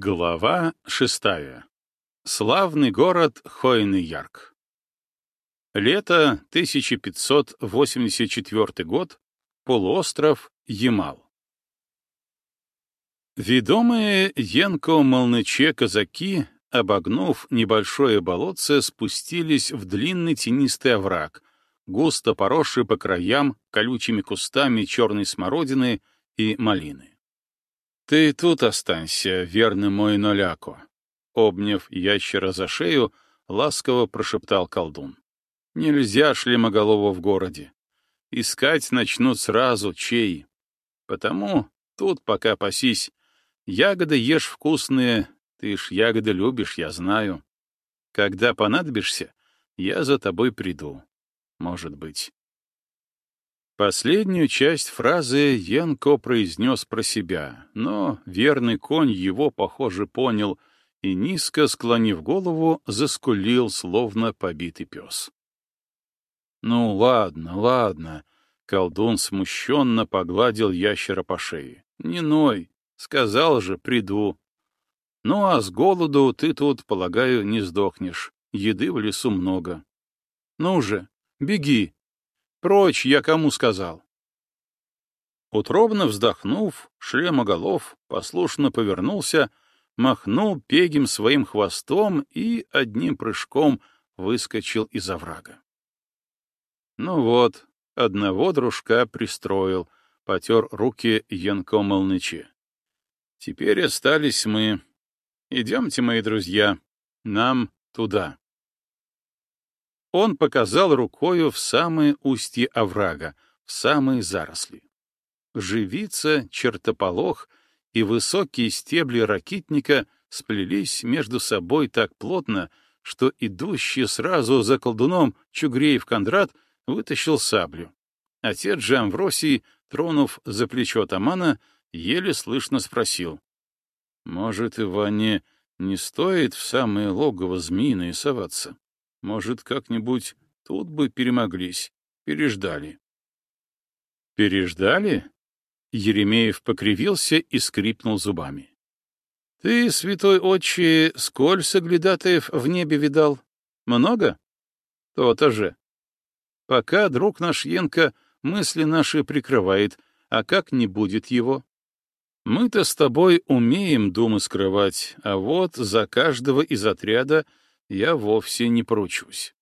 Глава шестая. Славный город Хойный-Ярк. Лето 1584 год. Полуостров Ямал. Ведомые Янко Молныче казаки, обогнув небольшое болотце, спустились в длинный тенистый овраг, густо поросший по краям колючими кустами черной смородины и малины. «Ты тут останься, верный мой Ноляко», — обняв ящера за шею, ласково прошептал колдун. «Нельзя шлемоголову в городе. Искать начнут сразу чей. Потому тут пока пасись. Ягоды ешь вкусные, ты ж ягоды любишь, я знаю. Когда понадобишься, я за тобой приду. Может быть». Последнюю часть фразы Янко произнес про себя, но верный конь его, похоже, понял и, низко склонив голову, заскулил, словно побитый пес. «Ну, ладно, ладно», — колдун смущенно погладил ящера по шее. «Не ной, сказал же, приду. Ну, а с голоду ты тут, полагаю, не сдохнешь, еды в лесу много. Ну же, беги, Прочь, я кому сказал. Утробно вздохнув, шлемоголов послушно повернулся, махнул пегим своим хвостом и одним прыжком выскочил из оврага. Ну вот, одного дружка пристроил, потер руки Янко Молныче. Теперь остались мы. Идемте, мои друзья, нам туда. Он показал рукою в самое устье оврага, в самые заросли. Живица, чертополох и высокие стебли ракитника сплелись между собой так плотно, что идущий сразу за колдуном Чугреев Кондрат вытащил саблю. Отец же Амвросий, тронув за плечо Тамана, еле слышно спросил. — Может, Иване не стоит в самое логово змеиное соваться? Может, как-нибудь тут бы перемоглись, переждали. Переждали? Еремеев покривился и скрипнул зубами. Ты, святой отче, сколь соглядатаев в небе видал? Много? То-то же. Пока друг наш Янка мысли наши прикрывает, а как не будет его? Мы-то с тобой умеем думы скрывать, а вот за каждого из отряда я вовсе не поручусь.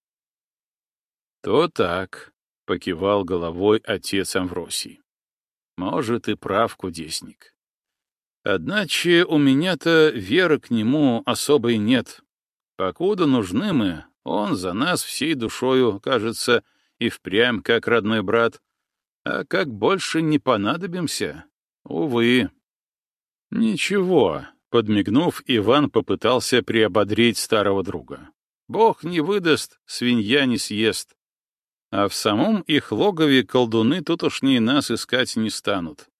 То так, — покивал головой отец Амвросий. Может, и прав кудесник. Одначе у меня-то веры к нему особой нет. Покуда нужны мы, он за нас всей душою, кажется, и впрямь как родной брат. А как больше не понадобимся, увы. Ничего, Подмигнув, Иван попытался приободрить старого друга. «Бог не выдаст, свинья не съест. А в самом их логове колдуны тутошние нас искать не станут.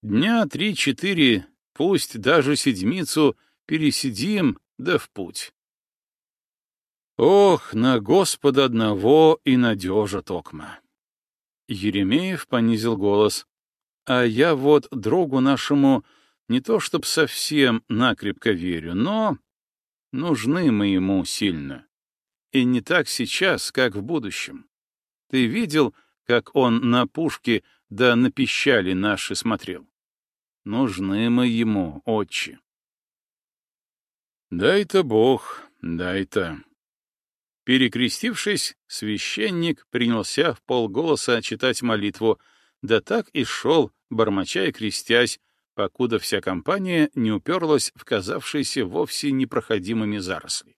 Дня три-четыре, пусть даже седмицу, пересидим, да в путь». Ох, на Господа одного и надежа токма. Еремеев понизил голос. А я вот другу нашему не то чтоб совсем накрепко верю, но нужны мы ему сильно. И не так сейчас, как в будущем. Ты видел, как он на пушке да на пищали наши смотрел? Нужны мы ему, отче. Дай-то Бог, дай-то. Перекрестившись, священник принялся в полголоса читать молитву, да так и шел, бормоча и крестясь, покуда вся компания не уперлась в казавшиеся вовсе непроходимыми заросли.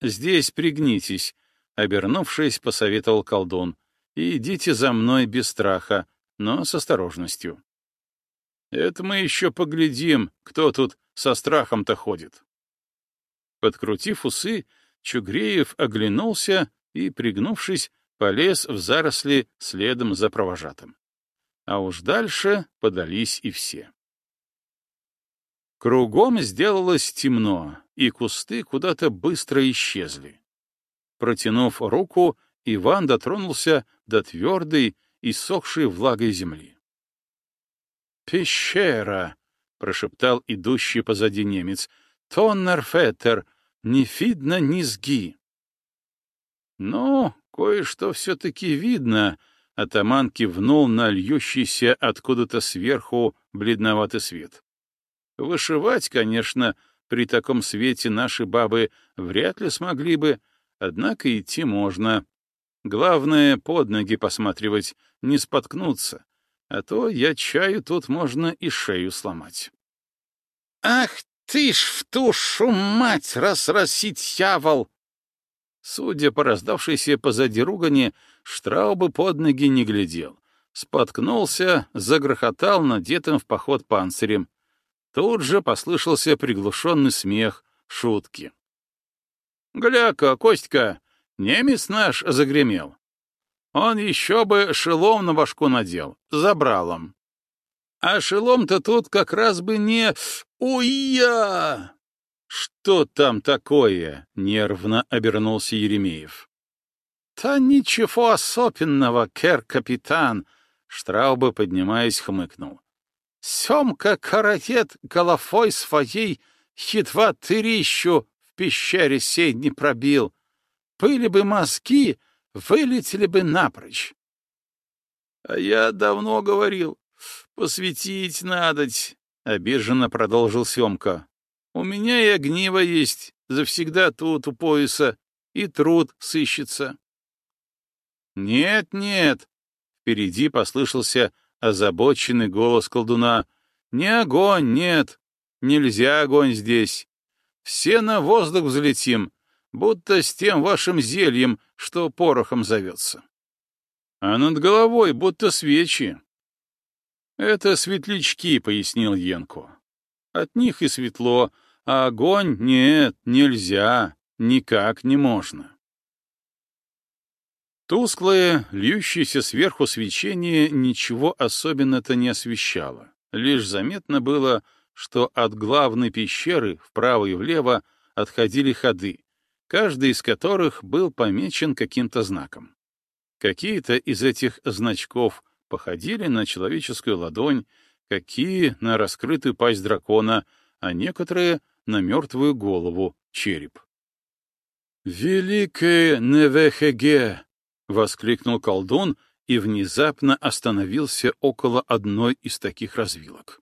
«Здесь пригнитесь», — обернувшись, посоветовал колдун, — «и идите за мной без страха, но с осторожностью». «Это мы еще поглядим, кто тут со страхом-то ходит». Подкрутив усы, Чугреев оглянулся и, пригнувшись, полез в заросли следом за провожатым а уж дальше подались и все. Кругом сделалось темно, и кусты куда-то быстро исчезли. Протянув руку, Иван дотронулся до твердой и сохшей влагой земли. «Пещера!» прошептал идущий позади немец. «Тоннерфеттер, не видно низги». «Ну, кое-что все-таки видно», — атаман кивнул на льющийся откуда-то сверху бледноватый свет. «Вышивать, конечно, при таком свете наши бабы вряд ли смогли бы, однако идти можно. Главное, под ноги посматривать, не споткнуться, а то я чаю тут можно и шею сломать». «Ах ты ж в тушу мать, расрасить явол!» Судя по раздавшейся позади ругани, Штрауба под ноги не глядел. Споткнулся, загрохотал надетым в поход панцирем. Тут же послышался приглушенный смех, шутки. «Гля-ка, Костька, немец наш загремел. Он еще бы шелом на башку надел, забралом. А шелом-то тут как раз бы не... Уя! Что там такое? Нервно обернулся Еремеев. Та ничего особенного, кер-капитан, Штрауба, поднимаясь, хмыкнул. Семка каратет головой своей едва тырищу в пещере сей не пробил. Были бы мозги, вылетели бы напрочь. А я давно говорил, посветить надоть, — обиженно продолжил Семка. У меня и огниво есть, завсегда тут у пояса, и труд сыщется. Нет, нет, впереди послышался озабоченный голос колдуна. Не огонь, нет, нельзя огонь здесь. Все на воздух взлетим, будто с тем вашим зельем, что порохом зовется. А над головой будто свечи. Это светлячки, — пояснил Янко. От них и светло, а огонь нет, нельзя, никак не можно. Тусклое, льющееся сверху свечение ничего особенно-то не освещало. Лишь заметно было, что от главной пещеры вправо и влево отходили ходы, каждый из которых был помечен каким-то знаком. Какие-то из этих значков походили на человеческую ладонь, какие — на раскрытую пасть дракона, а некоторые — на мертвую голову, череп. «Великое Невехеге!» — воскликнул колдун и внезапно остановился около одной из таких развилок.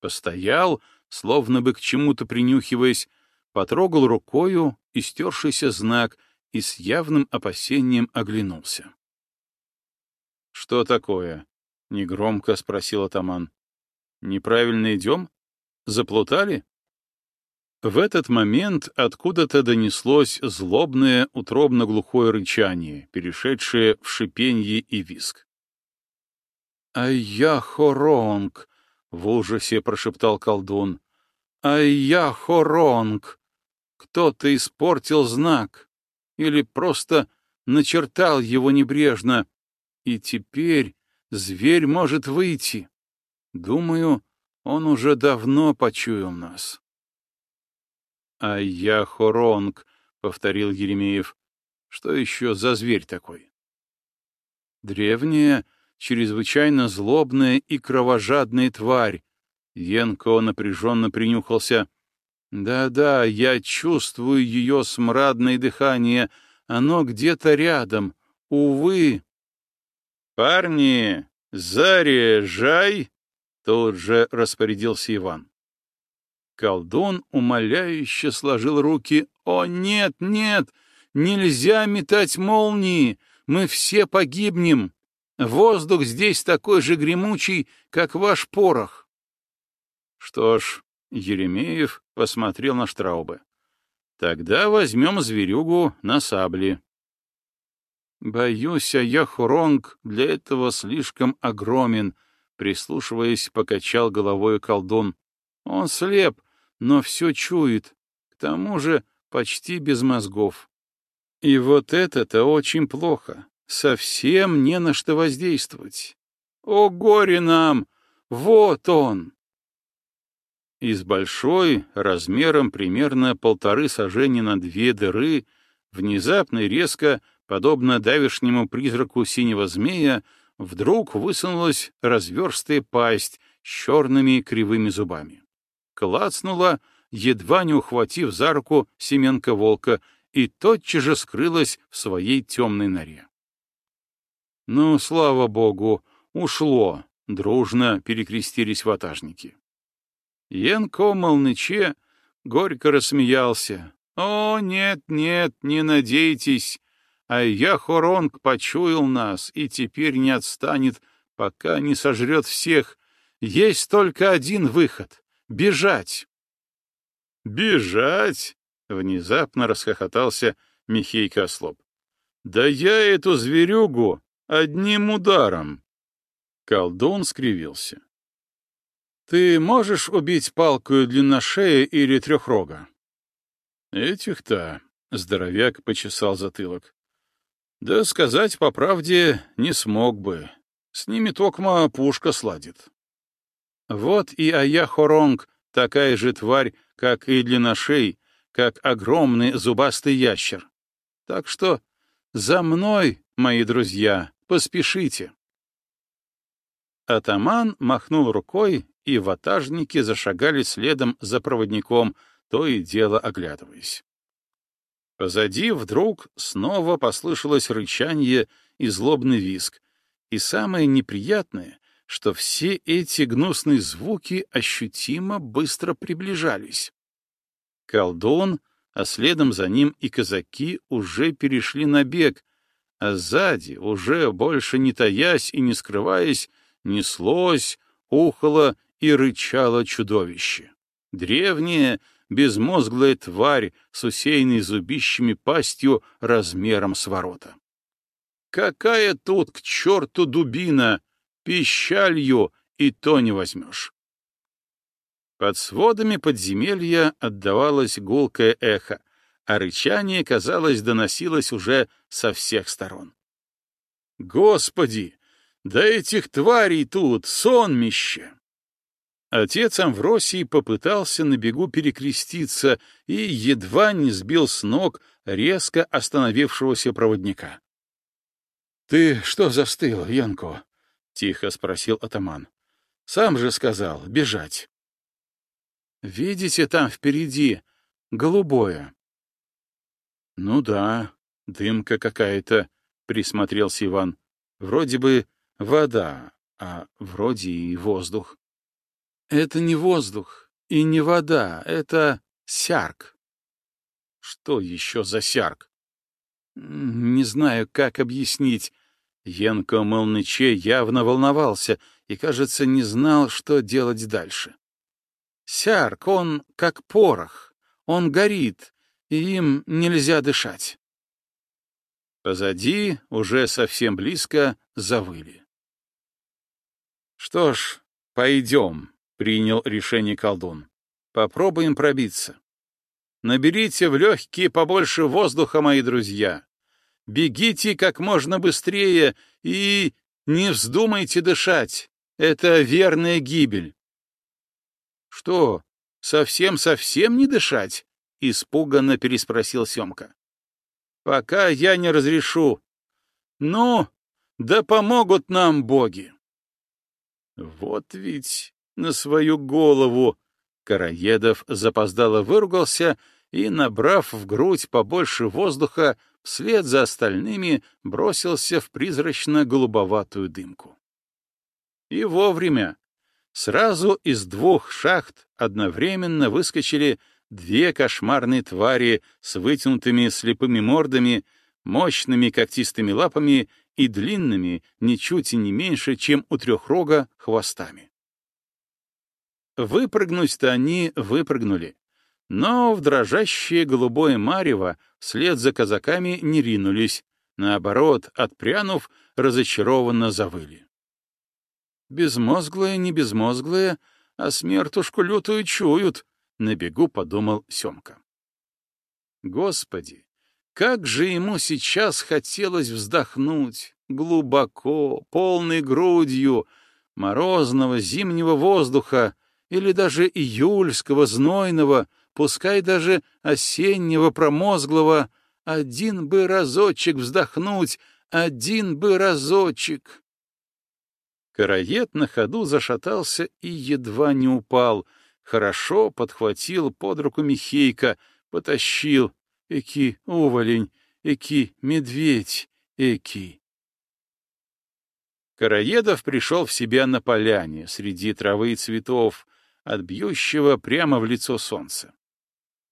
Постоял, словно бы к чему-то принюхиваясь, потрогал рукою истершийся знак и с явным опасением оглянулся. «Что такое?» — негромко спросил атаман. «Неправильно идем? Заплутали?» В этот момент откуда-то донеслось злобное, утробно-глухое рычание, перешедшее в шипенье и виск. «Ай-я-хоронг!» — в ужасе прошептал колдун. «Ай-я-хоронг! Кто-то испортил знак или просто начертал его небрежно, и теперь зверь может выйти. Думаю, он уже давно почуял нас. «А я Хоронг», — повторил Еремеев. «Что еще за зверь такой?» «Древняя, чрезвычайно злобная и кровожадная тварь». Янко напряженно принюхался. «Да-да, я чувствую ее смрадное дыхание. Оно где-то рядом. Увы, «Парни, заряжай!» — тут же распорядился Иван. Колдун умоляюще сложил руки. «О, нет, нет! Нельзя метать молнии! Мы все погибнем! Воздух здесь такой же гремучий, как ваш порох!» Что ж, Еремеев посмотрел на Штраубы. «Тогда возьмем зверюгу на сабли». Боюсь, а я Хуронг для этого слишком огромен, прислушиваясь, покачал головой колдун. Он слеп, но все чует, к тому же почти без мозгов. И вот это-то очень плохо, совсем не на что воздействовать. О, горе нам! Вот он! Из большой, размером примерно полторы сажени на две дыры, внезапно и резко подобно давешнему призраку синего змея, вдруг высунулась разверстая пасть с черными кривыми зубами. Клацнула, едва не ухватив за руку Семенка волка, и тотчас же скрылась в своей темной норе. Ну, слава богу, ушло, дружно перекрестились ватажники. Янко Молныче горько рассмеялся. «О, нет, нет, не надейтесь, а я Хоронг почуял нас и теперь не отстанет, пока не сожрет всех. Есть только один выход — бежать». «Бежать?» — внезапно расхохотался Михей Кослоп. «Да я эту зверюгу одним ударом!» Колдун скривился. «Ты можешь убить палкою длинношея или трехрога?» «Этих-то...» — здоровяк почесал затылок. «Да сказать по правде не смог бы. С ними токма пушка сладит». Вот и Аяхоронг такая же тварь, как и длинношей, как огромный зубастый ящер. Так что за мной, мои друзья, поспешите. Атаман махнул рукой, и ватажники зашагали следом за проводником, то и дело оглядываясь. Позади вдруг снова послышалось рычание и злобный визг, и самое неприятное, что все эти гнусные звуки ощутимо быстро приближались. Колдун, а следом за ним и казаки уже перешли на бег, а сзади, уже больше не таясь и не скрываясь, неслось, ухало и рычало чудовище. Древняя, безмозглая тварь с усеянной зубищами пастью размером с ворота. Какая тут к черту дубина, пищалью и то не возьмешь. Под сводами подземелья отдавалось гулкое эхо, а рычание, казалось, доносилось уже со всех сторон. Господи, да этих тварей тут сонмище! Отец Амвросий попытался на бегу перекреститься и едва не сбил с ног резко остановившегося проводника. — Ты что застыл, Янко? — тихо спросил атаман. — Сам же сказал бежать. — Видите там впереди голубое? — Ну да, дымка какая-то, — присмотрелся Иван. — Вроде бы вода, а вроде и воздух. Это не воздух и не вода, это сярк. Что еще за сярк? Не знаю, как объяснить. Янко Молныче явно волновался и, кажется, не знал, что делать дальше. Сярк, он как порох, он горит, и им нельзя дышать. Позади, уже совсем близко, завыли. Что ж, пойдем, принял решение колдун. Попробуем пробиться. Наберите в легкие побольше воздуха, мои друзья. Бегите как можно быстрее и не вздумайте дышать. Это верная гибель. Что, совсем-совсем не дышать? Испуганно переспросил Семка. Пока я не разрешу. Ну, да помогут нам боги. Вот ведь на свою голову. Караедов запоздало выругался и, набрав в грудь побольше воздуха, вслед за остальными бросился в призрачно-голубоватую дымку. И вовремя. Сразу из двух шахт одновременно выскочили две кошмарные твари с вытянутыми слепыми мордами, мощными когтистыми лапами и длинными, ничуть и не меньше, чем у трехрога, хвостами. Выпрыгнуть-то они выпрыгнули. Но в дрожащее голубое марево вслед за казаками не ринулись, наоборот, отпрянув, разочарованно завыли. «Безмозглые, не безмозглые, а смертушку лютую чуют», — на бегу подумал Семка. Господи, как же ему сейчас хотелось вздохнуть, глубоко, полной грудью, морозного зимнего воздуха, или даже июльского, знойного, пускай даже осеннего, промозглого, один бы разочек вздохнуть, один бы разочек. Караед на ходу зашатался и едва не упал. Хорошо подхватил под руку Михейка, потащил. Эки уволень, эки медведь, эки. Караедов пришел в себя на поляне, среди травы и цветов, от бьющего прямо в лицо солнца.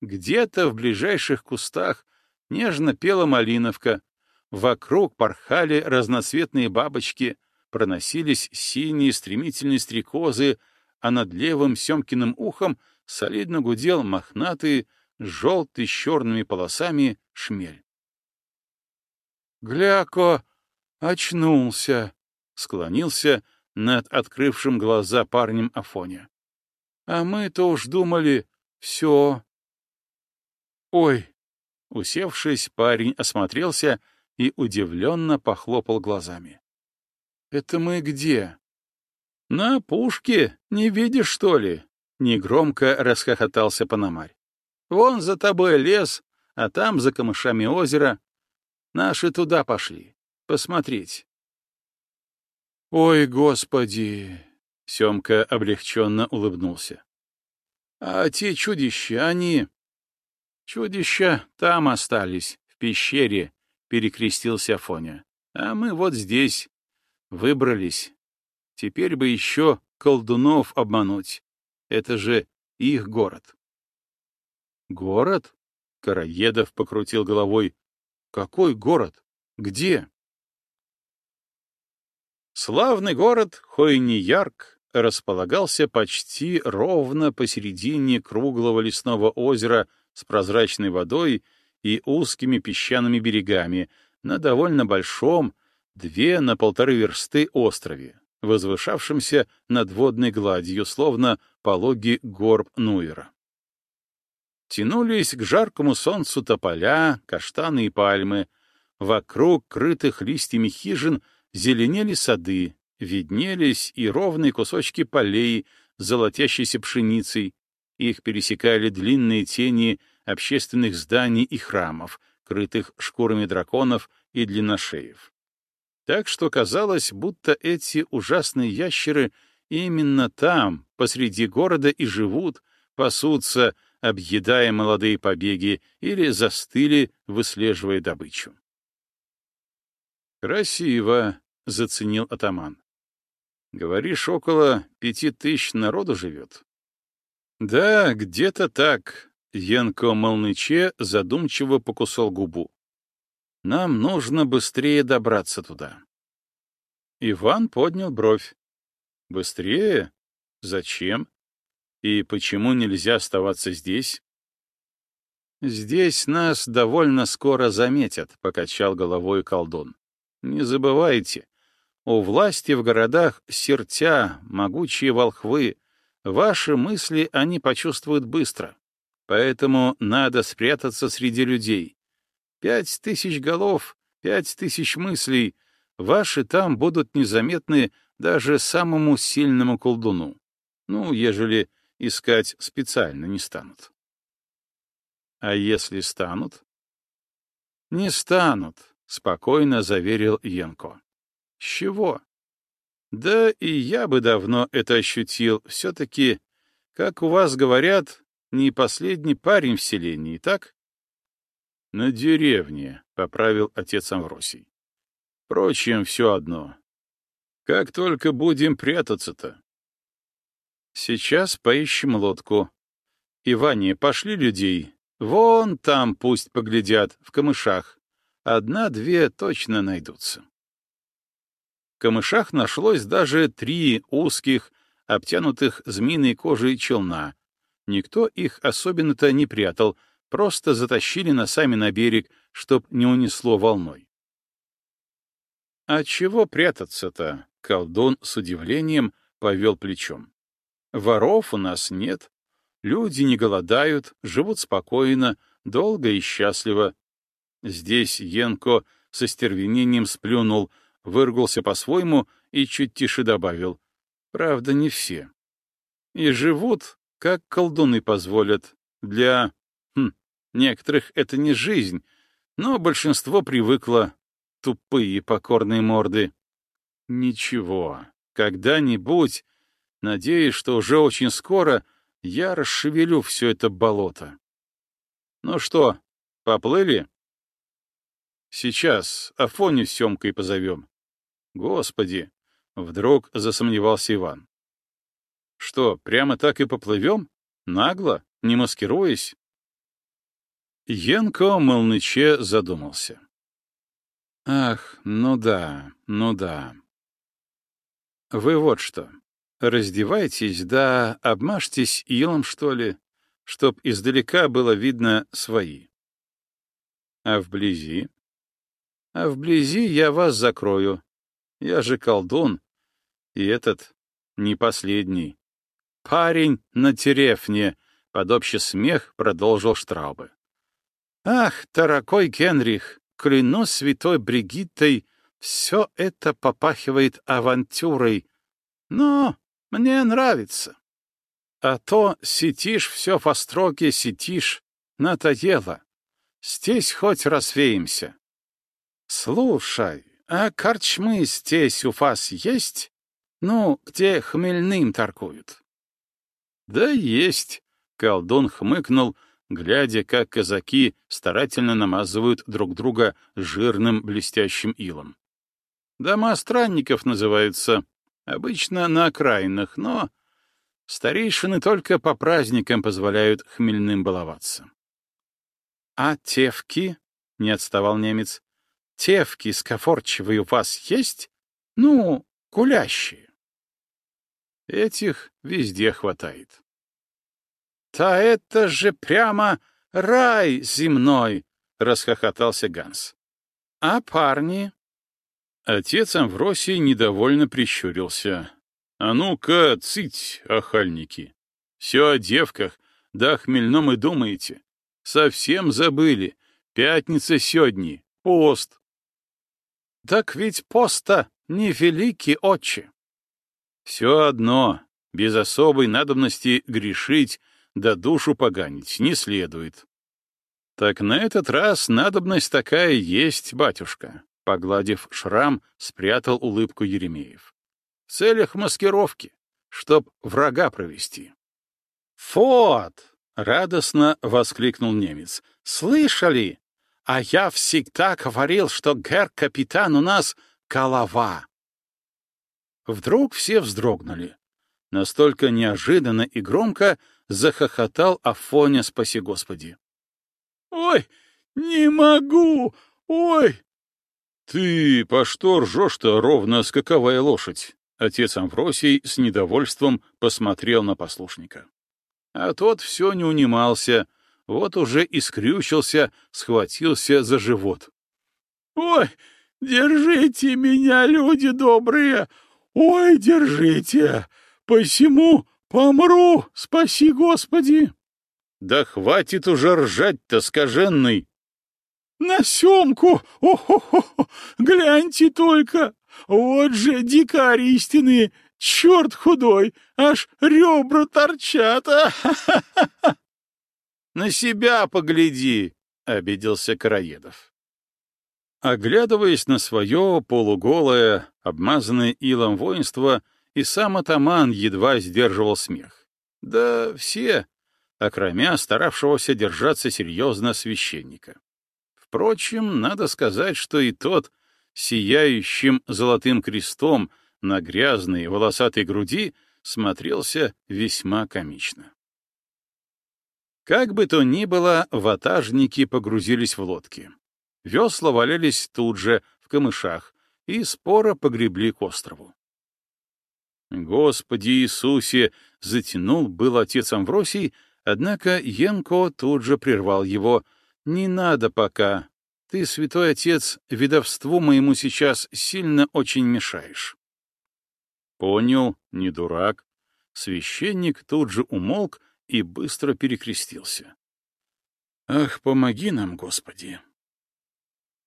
Где-то в ближайших кустах нежно пела малиновка, вокруг порхали разноцветные бабочки, проносились синие стремительные стрекозы, а над левым Семкиным ухом солидно гудел мохнатый, желтый с черными полосами шмель. «Гляко! Очнулся!» — склонился над открывшим глаза парнем Афоня. «А мы-то уж думали, все, «Ой!» Усевшись, парень осмотрелся и удивленно похлопал глазами. «Это мы где?» «На пушке, не видишь, что ли?» Негромко расхохотался Пономарь. «Вон за тобой лес, а там за камышами озеро. Наши туда пошли. Посмотреть». «Ой, господи!» — Семка облегченно улыбнулся. «А те чудища, они...» Чудища там остались, в пещере, — перекрестился Афоня. А мы вот здесь. Выбрались. Теперь бы еще колдунов обмануть. Это же их город. Город? Караедов покрутил головой. Какой город? Где? Славный город Хойниярк располагался почти ровно посередине круглого лесного озера с прозрачной водой и узкими песчаными берегами на довольно большом, две на полторы версты острове, возвышавшемся над водной гладью, словно пологи горб Нуера. Тянулись к жаркому солнцу тополя, каштаны и пальмы, вокруг крытых листьями хижин зеленели сады, виднелись и ровные кусочки полей, золотящейся пшеницей, их пересекали длинные тени общественных зданий и храмов, крытых шкурами драконов и длинношеев. Так что казалось, будто эти ужасные ящеры именно там, посреди города, и живут, пасутся, объедая молодые побеги, или застыли, выслеживая добычу. «Красиво», — заценил атаман. «Говоришь, около пяти тысяч народу живет?» «Да, где-то так», — Янко Молныче задумчиво покусал губу. «Нам нужно быстрее добраться туда». Иван поднял бровь. «Быстрее? Зачем? И почему нельзя оставаться здесь?» «Здесь нас довольно скоро заметят», — покачал головой колдун. «Не забывайте, у власти в городах сертя, могучие волхвы, Ваши мысли они почувствуют быстро, поэтому надо спрятаться среди людей. Пять тысяч голов, пять тысяч мыслей, ваши там будут незаметны даже самому сильному колдуну. Ну, ежели искать специально не станут. А если станут? Не станут, спокойно заверил Янко. С чего? Да и я бы давно это ощутил. Все-таки, как у вас говорят, не последний парень в селении, так? На деревне, — поправил отец Амвросий. Впрочем, все одно. Как только будем прятаться-то? Сейчас поищем лодку. Иване, пошли людей. Вон там пусть поглядят, в камышах. Одна-две точно найдутся камышах нашлось даже три узких, обтянутых змеиной кожей челна. Никто их особенно-то не прятал, просто затащили носами на берег, чтоб не унесло волной. «А чего прятаться-то?» — колдун с удивлением повел плечом. «Воров у нас нет, люди не голодают, живут спокойно, долго и счастливо». Здесь Енко со стервенением сплюнул — выругался по-своему и чуть тише добавил. Правда, не все. И живут, как колдуны позволят. Для... Хм, некоторых это не жизнь, но большинство привыкло. Тупые покорные морды. Ничего, Когда-нибудь, надеюсь, что уже очень скоро, я расшевелю все это болото. Ну что, поплыли? Сейчас Афоню с Семкой позовем. Господи, вдруг засомневался Иван. Что, прямо так и поплывем? Нагло, не маскируясь? Янко Молныче задумался. Ах, ну да, ну да. Вы вот что, раздевайтесь, да обмажьтесь илом, что ли, чтоб издалека было видно свои. А вблизи? А вблизи я вас закрою. Я же колдун, и этот не последний. Парень на терефне, под общий смех продолжил Штраубе. Ах, дорогой Генрих, клянусь святой Бригиттой, все это попахивает авантюрой. Но мне нравится. А то сидишь все в остроге, сидишь, надоело. Здесь хоть развеемся. Слушай, а корчмы здесь у вас есть? Ну, где хмельным торгуют? Да есть, колдун хмыкнул, глядя, как казаки старательно намазывают друг друга жирным блестящим илом. Дома странников называются, обычно на окраинах, но старейшины только по праздникам позволяют хмельным баловаться. — А тевки? — не отставал немец. — Тевки скафорчевые у вас есть? Ну, гулящие. Этих везде хватает. «Да это же прямо рай земной!» — расхохотался Ганс. «А парни?» Отец Амвросий недовольно прищурился. «А ну-ка, цыть, охальники! Все о девках, да о хмельном и думаете. Совсем забыли. Пятница сегодня, пост». «Так ведь поста не великий отче». «Все одно, без особой надобности грешить да душу поганить не следует. Так на этот раз надобность такая есть, батюшка. Погладив шрам, спрятал улыбку Еремеев. В целях маскировки, чтоб врага провести. «Вот!» — радостно воскликнул немец. «Слышали? А я всегда говорил, что гер-капитан у нас голова!» Вдруг все вздрогнули. Настолько неожиданно и громко, захохотал Афоня, спаси Господи. «Ой, не могу! Ой!» «Ты по что ржешь-то ровно скаковая лошадь?» Отец Амвросий с недовольством посмотрел на послушника. А тот все не унимался, вот уже и скрючился, схватился за живот. «Ой, держите меня, люди добрые! Ой, держите! Посему Помру, спаси Господи! Да хватит уже ржать-то, скаженный! На семку! О-хо-хо! Гляньте только! Вот же дикарь истинные! Черт худой! Аж ребра торчат! А На себя погляди! — обиделся Караедов. Оглядываясь на свое полуголое, обмазанное илом воинство, — и сам атаман едва сдерживал смех. Да все, окромя старавшегося держаться серьезно священника. Впрочем, надо сказать, что и тот, сияющим золотым крестом на грязной волосатой груди, смотрелся весьма комично. Как бы то ни было, ватажники погрузились в лодки. Весла валялись тут же, в камышах, и споро погребли к острову. Господи Иисусе! Затянул был отец Амвросий, однако Янко тут же прервал его. Не надо пока. Ты, святой отец, ведовству моему сейчас сильно очень мешаешь. Понял, не дурак. Священник тут же умолк и быстро перекрестился. Ах, помоги нам, Господи!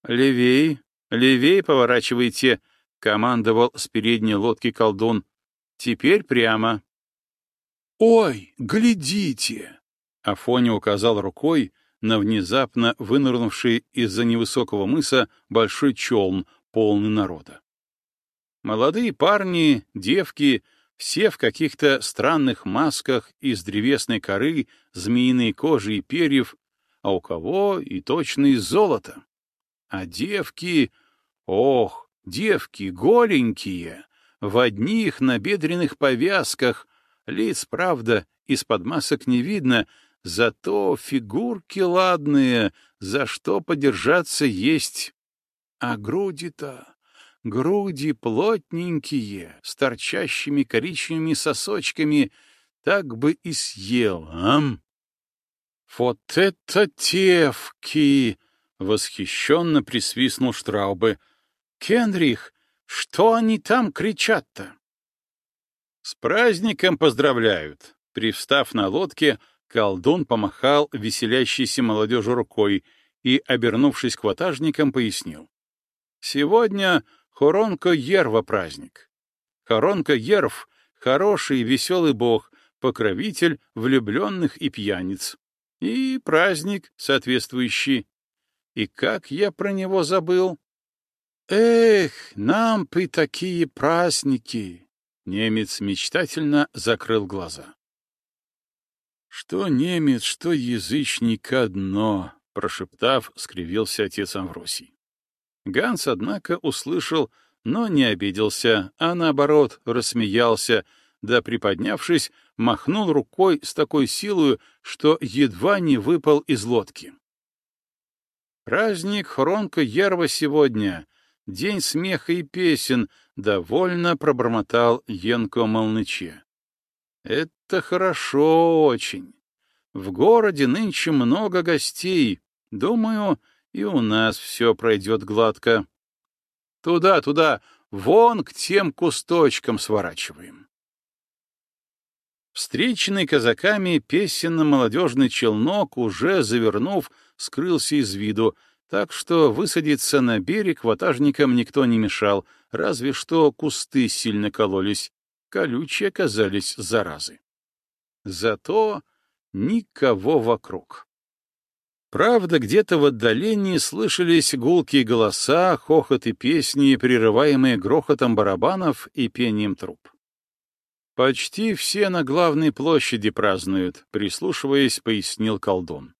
Левей, левей поворачивайте, — командовал с передней лодки колдун. Теперь прямо. «Ой, глядите!» Афоня указал рукой на внезапно вынырнувший из-за невысокого мыса большой челн, полный народа. Молодые парни, девки, все в каких-то странных масках из древесной коры, змеиной кожи и перьев, а у кого и точно из золота. А девки, ох, девки голенькие, в одних набедренных повязках, лиц, правда, из-под масок не видно, зато фигурки ладные, за что подержаться есть. А груди-то, груди плотненькие, с торчащими коричневыми сосочками, так бы и съел, ам? «Вот это тевки!» — восхищенно присвистнул Штраубе. «Кенрих, что они там кричат-то?» «С праздником поздравляют!» Привстав на лодке, колдун помахал веселящейся молодежи рукой и, обернувшись к ватажникам, пояснил. «Сегодня Хоронко Ерва праздник. Хоронко Ерв — хороший и веселый бог, покровитель влюбленных и пьяниц. И праздник соответствующий. И как я про него забыл? Эх, нам бы такие праздники! Немец мечтательно закрыл глаза. Что немец, что язычник одно, прошептав, скривился отец Амвросий. Ганс, однако, услышал, но не обиделся, а наоборот рассмеялся, да, приподнявшись, махнул рукой с такой силой, что едва не выпал из лодки. «Праздник Хронка Ярва сегодня, день смеха и песен», — довольно пробормотал Енко Молныче. «Это хорошо очень. В городе нынче много гостей. Думаю, и у нас все пройдет гладко. Туда, туда, вон к тем кусточкам сворачиваем». Встреченный казаками песенно-молодежный челнок, уже завернув, скрылся из виду, так что высадиться на берег ватажникам никто не мешал, разве что кусты сильно кололись, колючие оказались заразы. Зато никого вокруг. Правда, где-то в отдалении слышались гулкие голоса, хохот и песни, прерываемые грохотом барабанов и пением труб. «Почти все на главной площади празднуют», — прислушиваясь, пояснил колдун.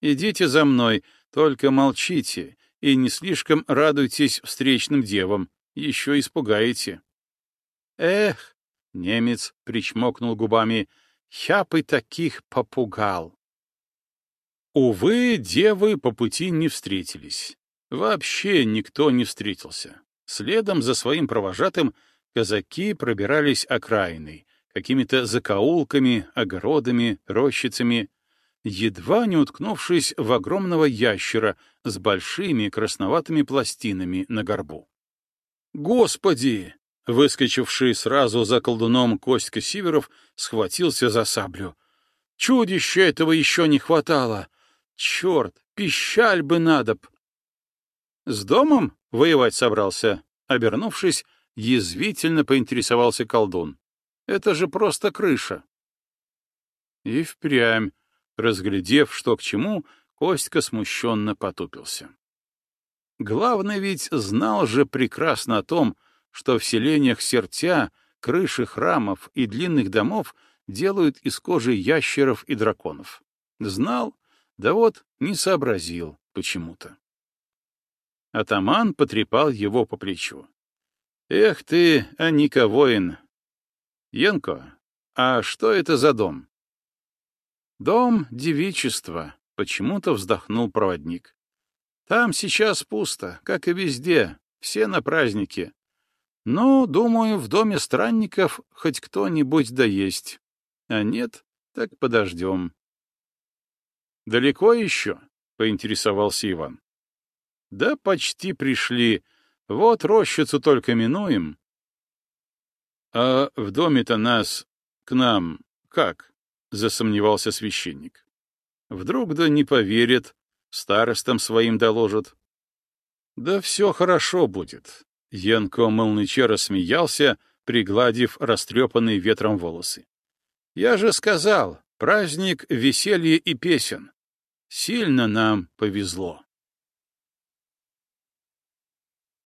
«Идите за мной, только молчите и не слишком радуйтесь встречным девам, еще испугаете». «Эх!» — немец причмокнул губами. «Я бы таких попугал!» Увы, девы по пути не встретились. Вообще никто не встретился. Следом за своим провожатым — казаки пробирались окраиной, какими-то закоулками, огородами, рощицами, едва не уткнувшись в огромного ящера с большими красноватыми пластинами на горбу. «Господи!» — выскочивший сразу за колдуном Костька Сиверов схватился за саблю. «Чудища этого еще не хватало! Черт, пищаль бы надоб!» «С домом воевать собрался?» Обернувшись, — язвительно поинтересовался колдун. «Это же просто крыша». И впрямь, разглядев, что к чему, Костька смущенно потупился. Главный ведь знал же прекрасно о том, что в селениях сертя, крыши храмов и длинных домов делают из кожи ящеров и драконов. Знал, да вот не сообразил почему-то. Атаман потрепал его по плечу. Эх ты, Аника воин. Янко, а что это за дом? Дом девичества, почему-то вздохнул проводник. Там сейчас пусто, как и везде, все на празднике. Но, думаю, в доме странников хоть кто-нибудь да есть. А нет, так подождем. «Далеко еще?» — поинтересовался Иван. «Да почти пришли», вот рощицу только минуем. А в доме-то нас, к нам, как? Засомневался священник. Вдруг да не поверит, старостам своим доложат. Да все хорошо будет. Янко Молныче рассмеялся, пригладив растрепанные ветром волосы. Я же сказал, праздник веселья и песен. Сильно нам повезло.